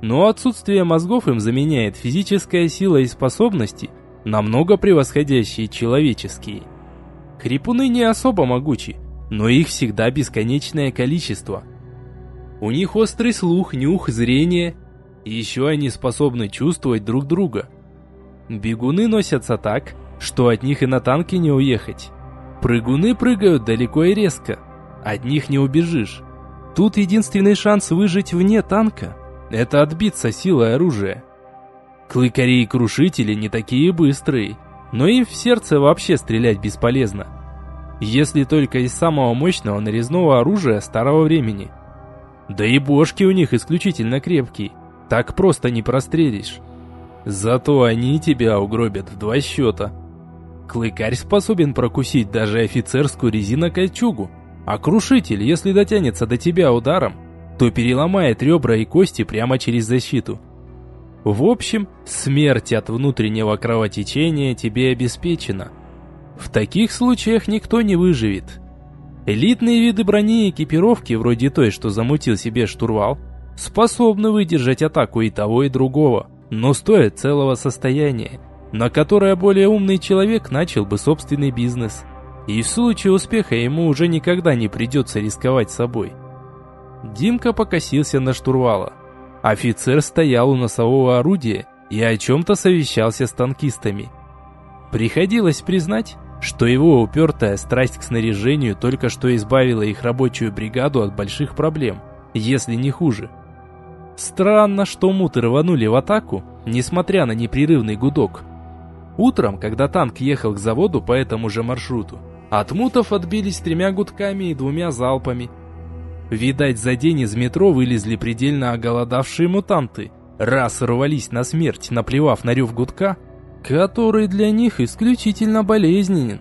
S1: Но отсутствие мозгов им заменяет физическая сила и способности, намного превосходящие человеческие. Хрипуны не особо могучи, но их всегда бесконечное количество – у них острый слух, нюх, зрение. И еще они способны чувствовать друг друга. Бегуны носятся так, что от них и на танке не уехать. Прыгуны прыгают далеко и резко. От них не убежишь. Тут единственный шанс выжить вне танка – это отбиться силой оружия. Клыкари и крушители не такие быстрые, но им в сердце вообще стрелять бесполезно. Если только из самого мощного нарезного оружия старого времени – да и бошки у них исключительно крепкие. Так просто не прострелишь. Зато они тебя угробят в два счета. Клыкарь способен прокусить даже офицерскую резинокольчугу, а крушитель, если дотянется до тебя ударом, то переломает ребра и кости прямо через защиту. В общем, смерть от внутреннего кровотечения тебе обеспечена. В таких случаях никто не выживет. Элитные виды брони и экипировки, вроде той, что замутил себе штурвал, способны выдержать атаку и того, и другого, но стоят целого состояния, на которое более умный человек начал бы собственный бизнес. И в случае успеха ему уже никогда не придется рисковать собой. Димка покосился на штурвала. Офицер стоял у носового орудия и о чем-то совещался с танкистами. Приходилось признать, что его упертая страсть к снаряжению только что избавила их рабочую бригаду от больших проблем, если не хуже. Странно, что муты рванули в атаку, несмотря на непрерывный гудок. Утром, когда танк ехал к заводу по этому же маршруту, от мутов отбились тремя гудками и двумя залпами. Видать, за день из метро вылезли предельно оголодавшие мутанты, раз рвались на смерть, наплевав на рев гудка, который для них исключительно болезненен.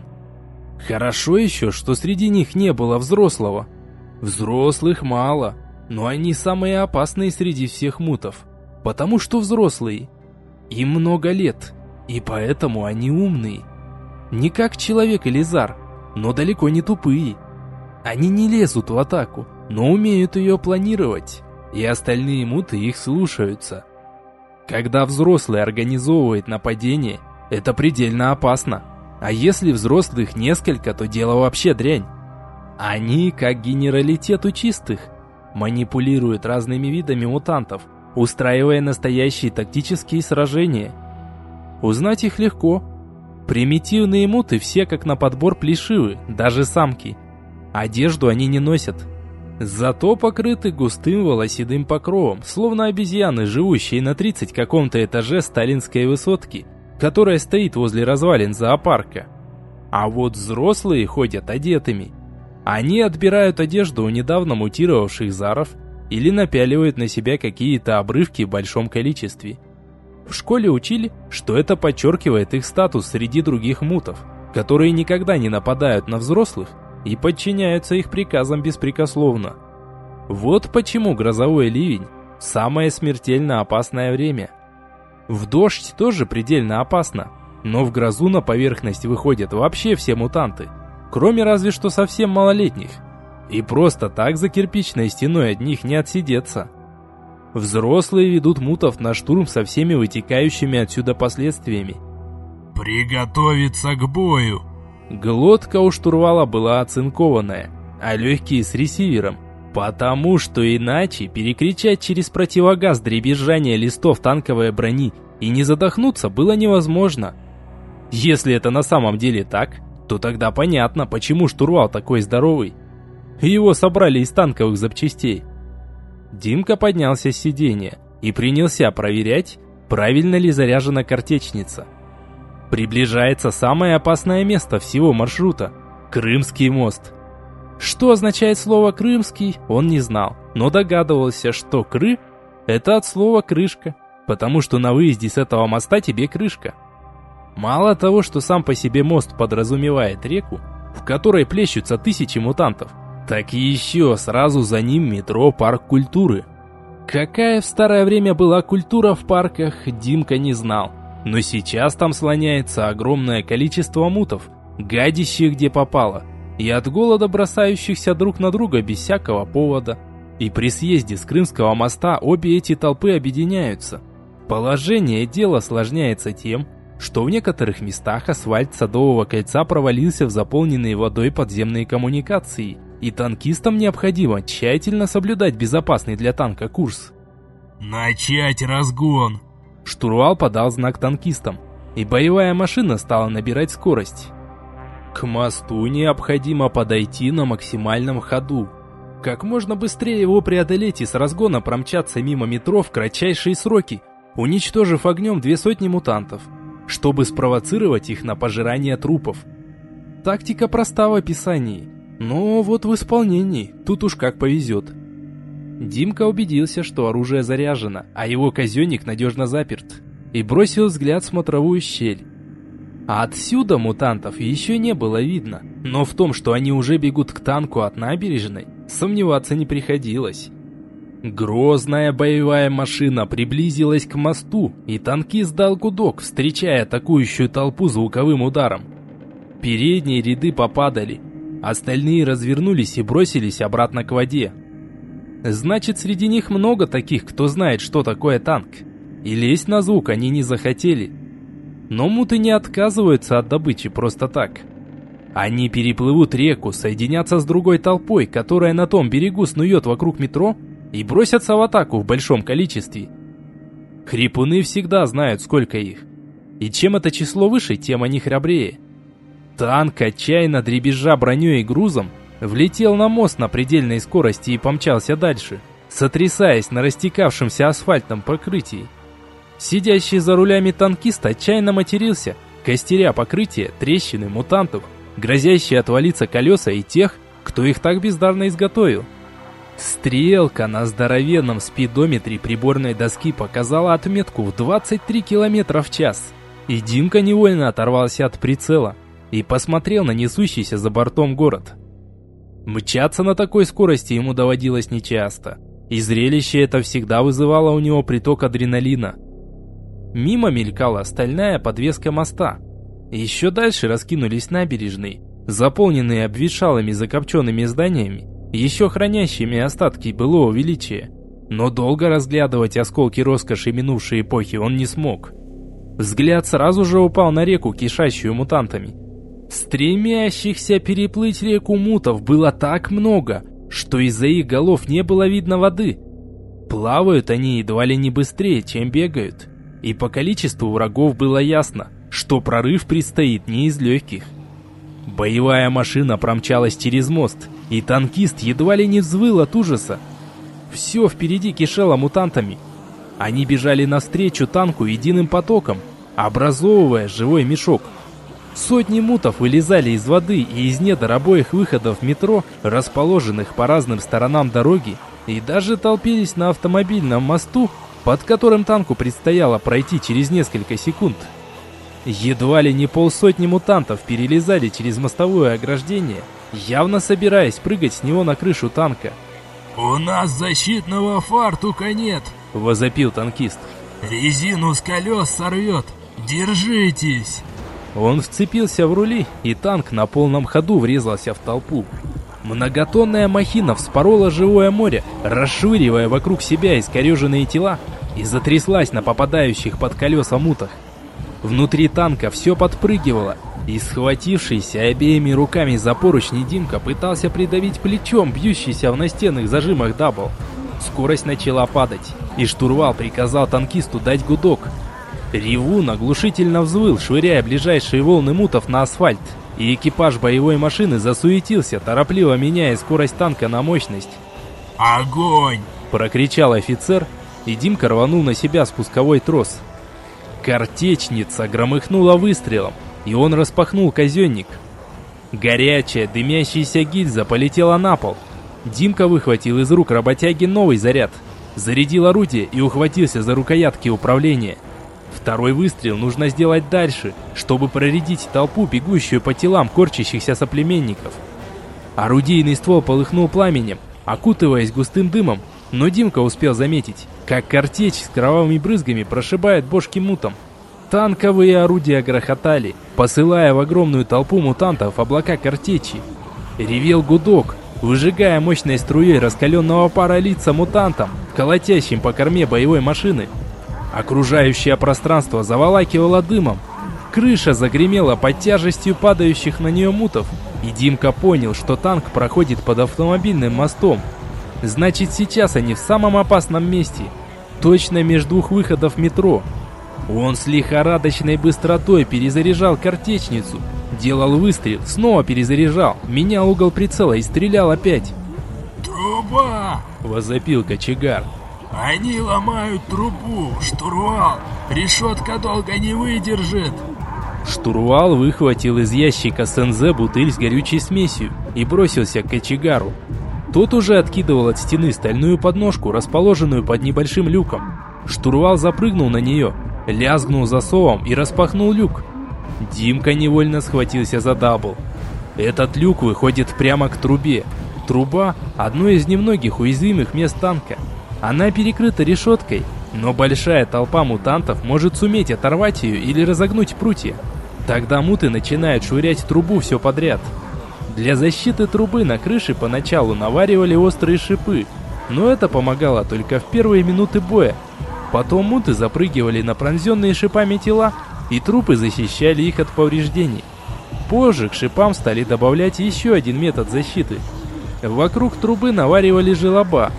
S1: Хорошо еще, что среди них не было взрослого. Взрослых мало, но они самые опасные среди всех мутов, потому что взрослые. Им много лет, и поэтому они умные. Не как человек или зар, но далеко не тупые. Они не лезут в атаку, но умеют ее планировать, и остальные муты их слушаются. Когда взрослый организовывает нападение, это предельно опасно. А если взрослых несколько, то дело вообще дрянь. Они, как генералитет у чистых, манипулируют разными видами мутантов, устраивая настоящие тактические сражения. Узнать их легко. Примитивные муты все как на подбор плешивы, даже самки. Одежду они не носят, Зато покрыты густым волоседым покровом, словно обезьяны, живущие на 30 каком-то этаже сталинской высотки, которая стоит возле развалин зоопарка. А вот взрослые ходят одетыми. Они отбирают одежду у недавно мутировавших заров или напяливают на себя какие-то обрывки в большом количестве. В школе учили, что это подчеркивает их статус среди других мутов, которые никогда не нападают на взрослых и подчиняются их приказам беспрекословно. Вот почему грозовой ливень – самое смертельно опасное время. В дождь тоже предельно опасно, но в грозу на поверхность выходят вообще все мутанты, кроме разве что совсем малолетних. И просто так за кирпичной стеной от них не отсидеться. Взрослые ведут мутов на штурм со всеми вытекающими отсюда последствиями.
S2: «Приготовиться к бою!»
S1: Глотка у штурвала была оцинкованная, а легкие с ресивером, потому что иначе перекричать через противогаз дребезжание листов танковой брони и не задохнуться было невозможно. Если это на самом деле так, то тогда понятно, почему штурвал такой здоровый. Его собрали из танковых запчастей. Димка поднялся с сиденья, и принялся проверять, правильно ли заряжена картечница. Приближается самое опасное место всего маршрута – Крымский мост. Что означает слово «крымский», он не знал, но догадывался, что «кры» – это от слова «крышка», потому что на выезде с этого моста тебе крышка. Мало того, что сам по себе мост подразумевает реку, в которой плещутся тысячи мутантов, так и еще сразу за ним метро «Парк культуры». Какая в старое время была культура в парках, Димка не знал. Но сейчас там слоняется огромное количество мутов, гадящих где попало, и от голода бросающихся друг на друга без всякого повода. И при съезде с Крымского моста обе эти толпы объединяются. Положение дела осложняется тем, что в некоторых местах асфальт Садового кольца провалился в заполненные водой подземные коммуникации, и танкистам необходимо тщательно соблюдать безопасный для танка курс.
S2: «Начать разгон!»
S1: Штурвал подал знак танкистам, и боевая машина стала набирать скорость. К мосту необходимо подойти на максимальном ходу. Как можно быстрее его преодолеть и с разгона промчаться мимо метро в кратчайшие сроки, уничтожив огнем две сотни мутантов, чтобы спровоцировать их на пожирание трупов. Тактика проста в описании, но вот в исполнении тут уж как повезет. Димка убедился, что оружие заряжено, а его казенник надежно заперт, и бросил взгляд в смотровую щель. А отсюда мутантов еще не было видно, но в том, что они уже бегут к танку от набережной, сомневаться не приходилось. Грозная боевая машина приблизилась к мосту, и танкист дал гудок, встречая атакующую толпу звуковым ударом. Передние ряды попадали, остальные развернулись и бросились обратно к воде. Значит, среди них много таких, кто знает, что такое танк. И лезть на звук они не захотели. Но муты не отказываются от добычи просто так. Они переплывут реку, соединятся с другой толпой, которая на том берегу снует вокруг метро, и бросятся в атаку в большом количестве. Хрипуны всегда знают, сколько их. И чем это число выше, тем они храбрее. Танк, отчаянно дребезжа броней и грузом, влетел на мост на предельной скорости и помчался дальше, сотрясаясь на растекавшемся асфальтном покрытии. Сидящий за рулями танкист отчаянно матерился, костеря покрытие, трещины, мутантов, грозящие отвалиться колеса и тех, кто их так бездарно изготовил. Стрелка на здоровенном спидометре приборной доски показала отметку в 23 км в час, и Димка невольно оторвался от прицела и посмотрел на несущийся за бортом город. Мчаться на такой скорости ему доводилось нечасто, и зрелище это всегда вызывало у него приток адреналина. Мимо мелькала стальная подвеска моста. Еще дальше раскинулись набережные, заполненные обветшалыми закопченными зданиями, еще хранящими остатки былого величия. Но долго разглядывать осколки роскоши минувшей эпохи он не смог. Взгляд сразу же упал на реку, кишащую мутантами. Стремящихся переплыть реку мутов было так много, что из-за их голов не было видно воды. Плавают они едва ли не быстрее, чем бегают. И по количеству врагов было ясно, что прорыв предстоит не из легких. Боевая машина промчалась через мост, и танкист едва ли не взвыл от ужаса. Все впереди кишело мутантами. Они бежали навстречу танку единым потоком, образовывая живой мешок – Сотни мутов вылезали из воды и из недр обоих выходов метро, расположенных по разным сторонам дороги, и даже толпились на автомобильном мосту, под которым танку предстояло пройти через несколько секунд. Едва ли не полсотни мутантов перелезали через мостовое ограждение, явно собираясь прыгать с него на крышу танка.
S2: «У нас защитного фартука нет!»
S1: – возопил танкист.
S2: «Резину с колес сорвет! Держитесь!»
S1: Он вцепился в рули, и танк на полном ходу врезался в толпу. Многотонная махина вспорола живое море, расшвыривая вокруг себя искореженные тела, и затряслась на попадающих под колеса мутах. Внутри танка все подпрыгивало, и схватившийся обеими руками за поручни Димка пытался придавить плечом бьющийся в настенных зажимах дабл. Скорость начала падать, и штурвал приказал танкисту дать гудок, Ревун оглушительно взвыл, швыряя ближайшие волны мутов на асфальт, и экипаж боевой машины засуетился, торопливо меняя скорость танка на мощность.
S2: «Огонь!»
S1: – прокричал офицер, и Димка рванул на себя спусковой трос. Картечница громыхнула выстрелом, и он распахнул казенник. Горячая, дымящаяся гильза полетела на пол. Димка выхватил из рук работяги новый заряд, зарядил орудие и ухватился за рукоятки управления. Второй выстрел нужно сделать дальше, чтобы проредить толпу, бегущую по телам корчащихся соплеменников. Орудийный ствол полыхнул пламенем, окутываясь густым дымом, но Димка успел заметить, как картечь с кровавыми брызгами прошибает бошки мутом. Танковые орудия грохотали, посылая в огромную толпу мутантов облака картечи. Ревел гудок, выжигая мощной струей раскаленного пара лица мутантам, колотящим по корме боевой машины. Окружающее пространство заволакивало дымом. Крыша загремела под тяжестью падающих на нее мутов, и Димка понял, что танк проходит под автомобильным мостом. Значит, сейчас они в самом опасном месте, точно между двух выходов метро. Он с лихорадочной быстротой перезаряжал картечницу, делал выстрел, снова перезаряжал, менял угол прицела и стрелял опять.
S2: «Труба!»
S1: – возопил кочегар.
S2: «Они ломают трубу, штурвал! Решетка долго не выдержит!»
S1: Штурвал выхватил из ящика СНЗ бутыль с горючей смесью и бросился к кочегару. Тот уже откидывал от стены стальную подножку, расположенную под небольшим люком. Штурвал запрыгнул на нее, лязгнул засовом и распахнул люк. Димка невольно схватился за дабл. Этот люк выходит прямо к трубе. Труба – одно из немногих уязвимых мест танка. Она перекрыта решеткой, но большая толпа мутантов может суметь оторвать ее или разогнуть прутья. Тогда муты начинают швырять трубу все подряд. Для защиты трубы на крыше поначалу наваривали острые шипы, но это помогало только в первые минуты боя, Потом муты запрыгивали на пронзенные шипами тела, и трупы защищали их от повреждений. Позже к шипам стали добавлять еще один метод защиты. Вокруг трубы наваривали желоба,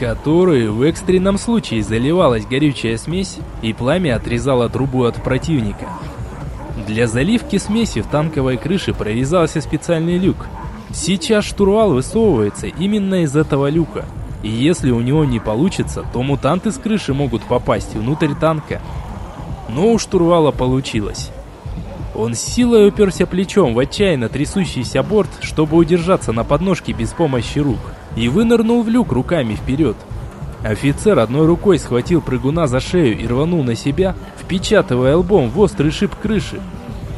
S1: в которые в экстренном случае заливалась горючая смесь, и пламя отрезало трубу от противника. Для заливки смеси в танковой крыше прорезался специальный люк. Сейчас штурвал высовывается именно из этого люка – и если у него не получится, то мутанты с крыши могут попасть внутрь танка. Но у штурвала получилось. Он с силой уперся плечом в отчаянно трясущийся борт, чтобы удержаться на подножке без помощи рук, и вынырнул в люк руками вперед. Офицер одной рукой схватил прыгуна за шею и рванул на себя, впечатывая лбом в острый шип крыши.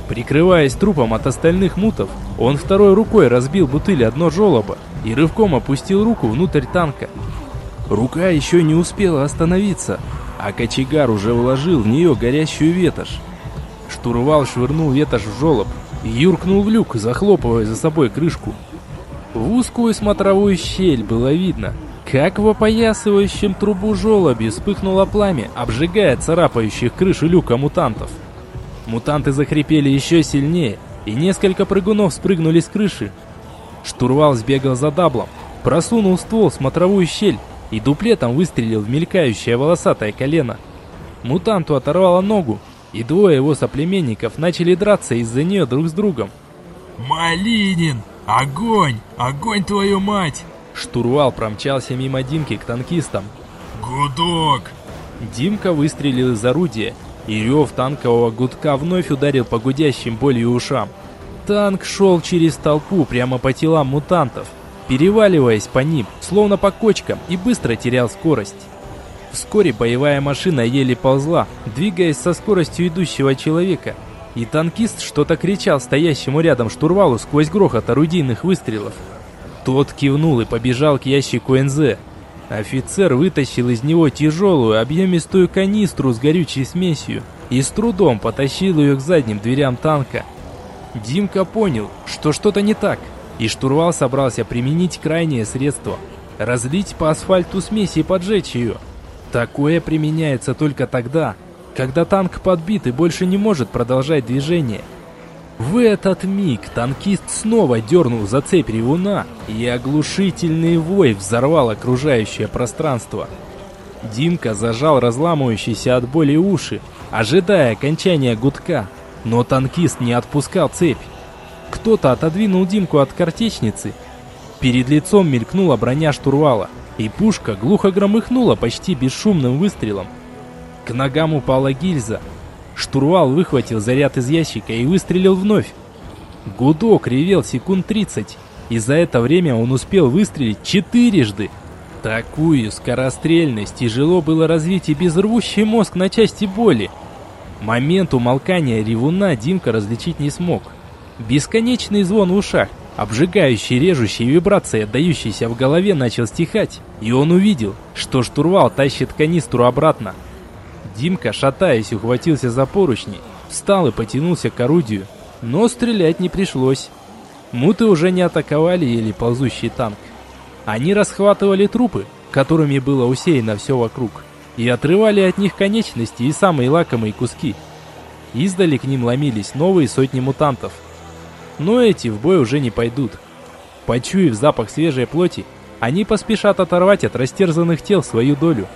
S1: Прикрываясь трупом от остальных мутов, он второй рукой разбил бутыль одно жолоба и рывком опустил руку внутрь танка. Рука еще не успела остановиться, а кочегар уже вложил в нее горящую ветошь. Штурвал швырнул ветошь в жолоб и юркнул в люк, захлопывая за собой крышку. В узкую смотровую щель было видно, как в опоясывающем трубу жолобе вспыхнуло пламя, обжигая царапающих крышу люка мутантов. Мутанты захрипели еще сильнее, и несколько прыгунов спрыгнули с крыши, Штурвал сбегал за даблом, просунул ствол в смотровую щель и дуплетом выстрелил в мелькающее волосатое колено. Мутанту оторвало ногу, и двое его соплеменников начали драться из-за нее друг с другом.
S2: «Малинин! Огонь! Огонь, твою мать!»
S1: Штурвал промчался мимо Димки к танкистам.
S2: «Гудок!»
S1: Димка выстрелил из орудия, и рев танкового гудка вновь ударил по гудящим болью ушам. Танк шел через толпу прямо по телам мутантов, переваливаясь по ним, словно по кочкам, и быстро терял скорость. Вскоре боевая машина еле ползла, двигаясь со скоростью идущего человека, и танкист что-то кричал стоящему рядом штурвалу сквозь грохот орудийных выстрелов. Тот кивнул и побежал к ящику НЗ. Офицер вытащил из него тяжелую объемистую канистру с горючей смесью и с трудом потащил ее к задним дверям танка. Димка понял, что что-то не так, и штурвал собрался применить крайнее средство – разлить по асфальту смесь и поджечь ее. Такое применяется только тогда, когда танк подбит и больше не может продолжать движение. В этот миг танкист снова дернул за цепь ревуна, и оглушительный вой взорвал окружающее пространство. Димка зажал разламывающиеся от боли уши, ожидая окончания гудка – но танкист не отпускал цепь. Кто-то отодвинул Димку от картечницы, Перед лицом мелькнула броня штурвала, и пушка глухо громыхнула почти бесшумным выстрелом. К ногам упала гильза. Штурвал выхватил заряд из ящика и выстрелил вновь. Гудок ревел секунд 30, и за это время он успел выстрелить четырежды. Такую скорострельность тяжело было развить и без рвущий мозг на части боли. Момент умолкания ревуна Димка различить не смог. Бесконечный звон в ушах, обжигающий, режущий вибрации, отдающийся в голове, начал стихать, и он увидел, что штурвал тащит канистру обратно. Димка, шатаясь, ухватился за поручни, встал и потянулся к орудию, но стрелять не пришлось. Муты уже не атаковали или ползущий танк. Они расхватывали трупы, которыми было усеяно все вокруг, и отрывали от них конечности и самые лакомые куски. Издали к ним ломились новые сотни мутантов. Но эти в бой уже не пойдут. Почуяв запах свежей плоти, они поспешат оторвать от растерзанных тел свою долю.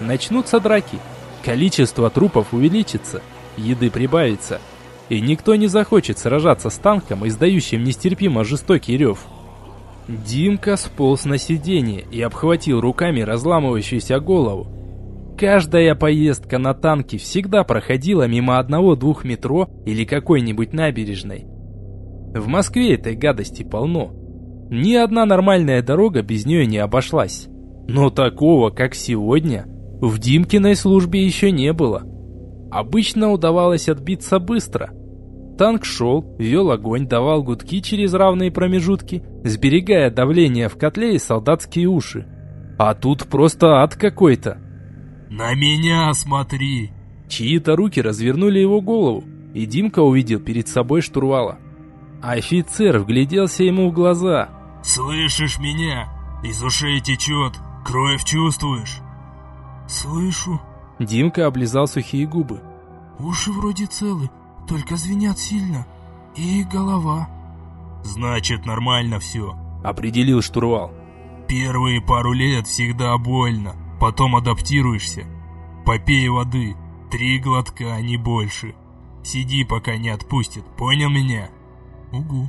S1: Начнутся драки. Количество трупов увеличится, еды прибавится, и никто не захочет сражаться с танком, издающим нестерпимо жестокий рев. Димка сполз на сиденье и обхватил руками разламывающуюся голову. Каждая поездка на танке всегда проходила мимо одного-двух метро или какой-нибудь набережной. В Москве этой гадости полно. Ни одна нормальная дорога без нее не обошлась. Но такого, как сегодня, в Димкиной службе еще не было. Обычно удавалось отбиться быстро – Танк шел, вел огонь, давал гудки через равные промежутки, сберегая давление в котле и солдатские уши. А тут просто ад какой-то.
S2: «На меня смотри!»
S1: Чьи-то руки развернули его голову, и Димка увидел перед собой штурвала. Офицер вгляделся ему в глаза.
S2: «Слышишь меня? Из ушей течет. Кровь чувствуешь?»
S3: «Слышу».
S1: Димка облизал сухие губы.
S3: «Уши вроде целы, только звенят сильно. И голова.
S2: Значит, нормально все.
S1: Определил штурвал.
S2: Первые пару лет всегда больно. Потом адаптируешься. Попей воды. Три глотка, а не больше. Сиди, пока не отпустит. Понял меня?
S3: Угу.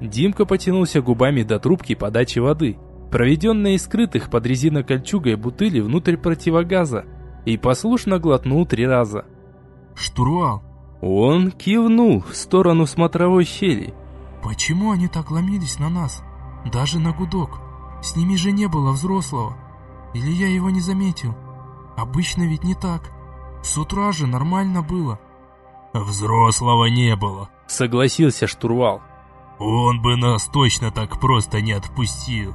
S1: Димка потянулся губами до трубки подачи воды, проведенной из скрытых под резинокольчугой бутыли внутрь противогаза, и послушно глотнул три раза.
S3: «Штурвал,
S1: он кивнул в сторону смотровой щели.
S3: «Почему они так ломились на нас? Даже на гудок. С ними же не было взрослого. Или я его не заметил? Обычно ведь не так. С утра же нормально было».
S2: «Взрослого не было», —
S1: согласился штурвал.
S2: «Он бы нас точно так просто не отпустил.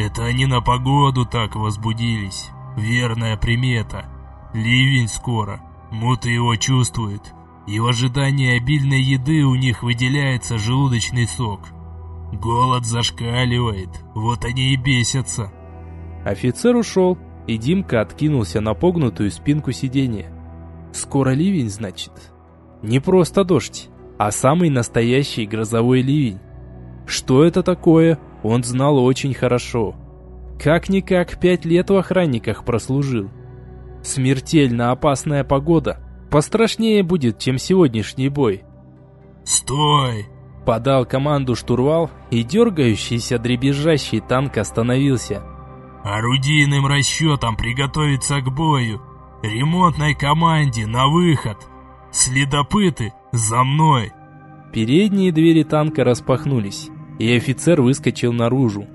S2: Это они на погоду так возбудились. Верная примета. Ливень скоро. Муты его чувствует. И в ожидании обильной еды у них выделяется желудочный сок. Голод зашкаливает, вот они и бесятся.
S1: Офицер ушел, и Димка откинулся на погнутую спинку сиденья. Скоро ливень, значит. Не просто дождь, а самый настоящий грозовой ливень. Что это такое, он знал очень хорошо. Как-никак пять лет в охранниках прослужил. Смертельно опасная погода – Пострашнее будет, чем сегодняшний бой.
S2: «Стой!»
S1: Подал команду штурвал, и дергающийся дребезжащий танк остановился.
S2: «Орудийным расчетом приготовиться к бою! Ремонтной команде на выход! Следопыты, за мной!»
S1: Передние двери танка распахнулись, и офицер выскочил наружу.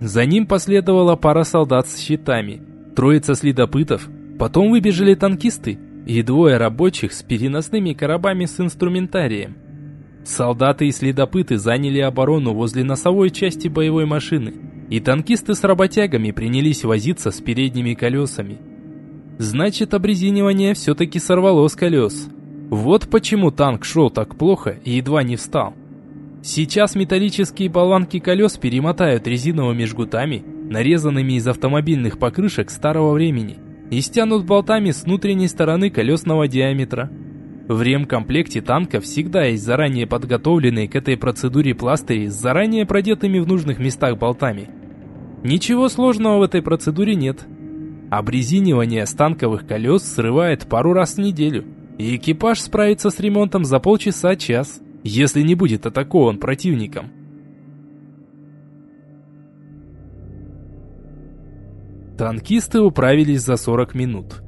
S1: За ним последовала пара солдат с щитами, троица следопытов, потом выбежали танкисты и двое рабочих с переносными коробами с инструментарием. Солдаты и следопыты заняли оборону возле носовой части боевой машины, и танкисты с работягами принялись возиться с передними колесами. Значит, обрезинивание все-таки сорвало с колес. Вот почему танк шел так плохо и едва не встал. Сейчас металлические болванки колес перемотают резиновыми жгутами, нарезанными из автомобильных покрышек старого времени – и стянут болтами с внутренней стороны колесного диаметра. В ремкомплекте танка всегда есть заранее подготовленные к этой процедуре пластыри с заранее продетыми в нужных местах болтами. Ничего сложного в этой процедуре нет. Обрезинивание станковых колес срывает пару раз в неделю, и экипаж справится с ремонтом за полчаса-час, если не будет атакован противником. Танкисты управились за 40 минут.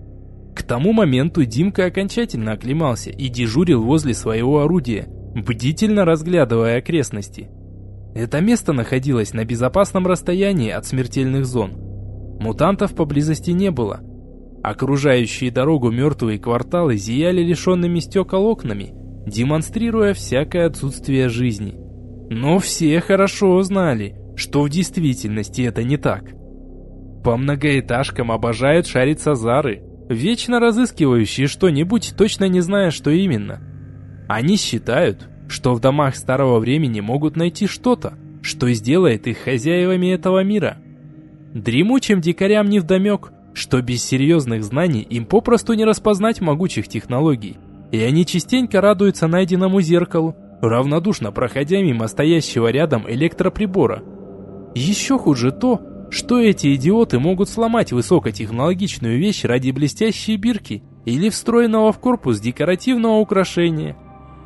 S1: К тому моменту Димка окончательно оклемался и дежурил возле своего орудия, бдительно разглядывая окрестности. Это место находилось на безопасном расстоянии от смертельных зон. Мутантов поблизости не было. Окружающие дорогу мертвые кварталы зияли лишенными стекол окнами – демонстрируя всякое отсутствие жизни. Но все хорошо знали, что в действительности это не так. По многоэтажкам обожают шариться зары, вечно разыскивающие что-нибудь, точно не зная, что именно. Они считают, что в домах старого времени могут найти что-то, что сделает их хозяевами этого мира. Дремучим дикарям невдомек, что без серьезных знаний им попросту не распознать могучих технологий, и они частенько радуются найденному зеркалу, равнодушно проходя мимо стоящего рядом электроприбора. Еще хуже то, что эти идиоты могут сломать высокотехнологичную вещь ради блестящей бирки или встроенного в корпус декоративного украшения.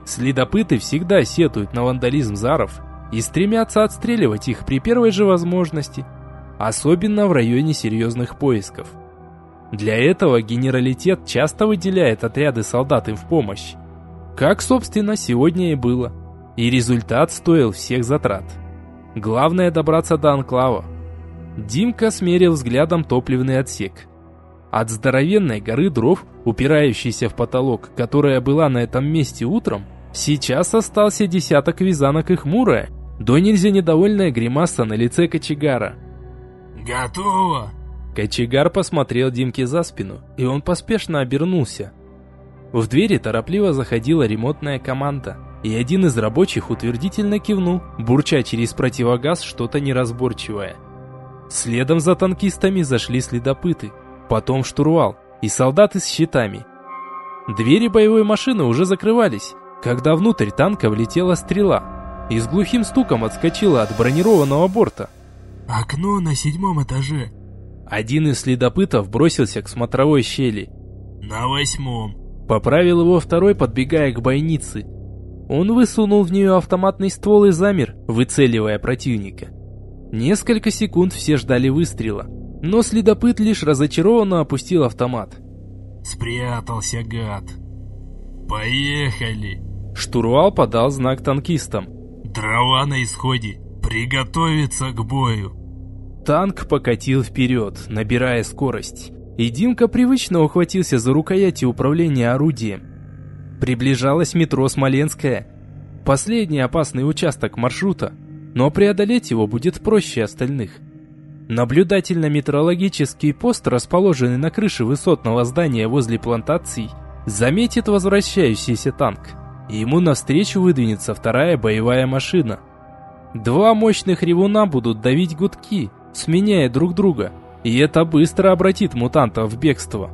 S1: Следопыты всегда сетуют на вандализм заров и стремятся отстреливать их при первой же возможности, особенно в районе серьезных поисков. Для этого генералитет часто выделяет отряды солдат им в помощь. Как, собственно, сегодня и было. И результат стоил всех затрат. Главное добраться до анклава, Димка смерил взглядом топливный отсек. От здоровенной горы дров, упирающейся в потолок, которая была на этом месте утром, сейчас остался десяток вязанок и хмурая, до нельзя недовольная гримаса на лице кочегара.
S2: «Готово!»
S1: Кочегар посмотрел Димке за спину, и он поспешно обернулся. В двери торопливо заходила ремонтная команда, и один из рабочих утвердительно кивнул, бурча через противогаз что-то неразборчивое. Следом за танкистами зашли следопыты, потом штурвал и солдаты с щитами. Двери боевой машины уже закрывались, когда внутрь танка влетела стрела и с глухим стуком отскочила от бронированного борта.
S3: «Окно на седьмом этаже».
S1: Один из следопытов бросился к смотровой щели.
S2: «На восьмом».
S1: Поправил его второй, подбегая к бойнице. Он высунул в нее автоматный ствол и замер, выцеливая противника. Несколько секунд все ждали выстрела, но следопыт лишь разочарованно опустил автомат.
S2: «Спрятался, гад! Поехали!»
S1: Штурвал подал знак танкистам.
S2: «Дрова на исходе! Приготовиться к бою!»
S1: Танк покатил вперед, набирая скорость, и Димка привычно ухватился за рукояти управления орудием. Приближалось метро Смоленское, последний опасный участок маршрута, но преодолеть его будет проще остальных. Наблюдательно-метрологический пост, расположенный на крыше высотного здания возле плантаций, заметит возвращающийся танк, и ему навстречу выдвинется вторая боевая машина. Два мощных ревуна будут давить гудки, сменяя друг друга, и это быстро обратит мутантов в бегство.